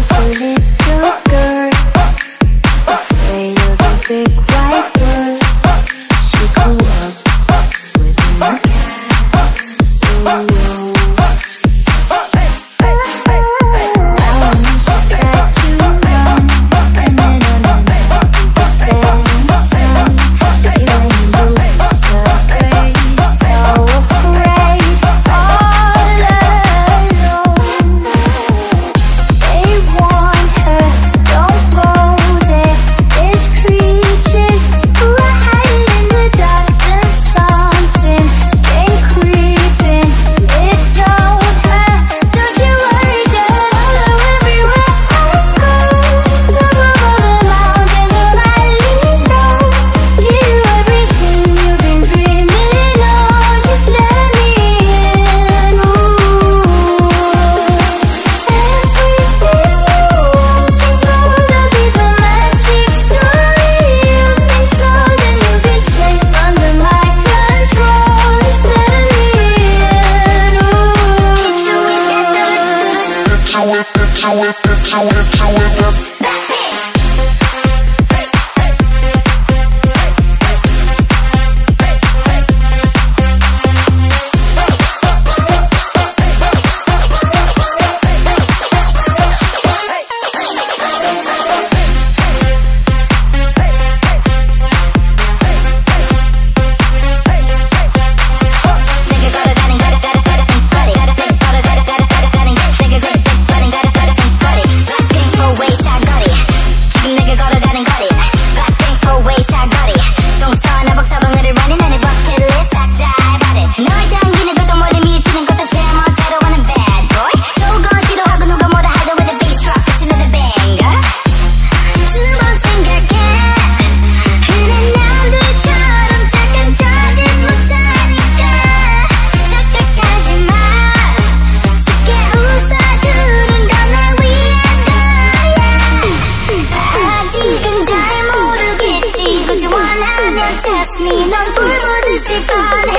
was a little power, power, power, power, power, power, she falling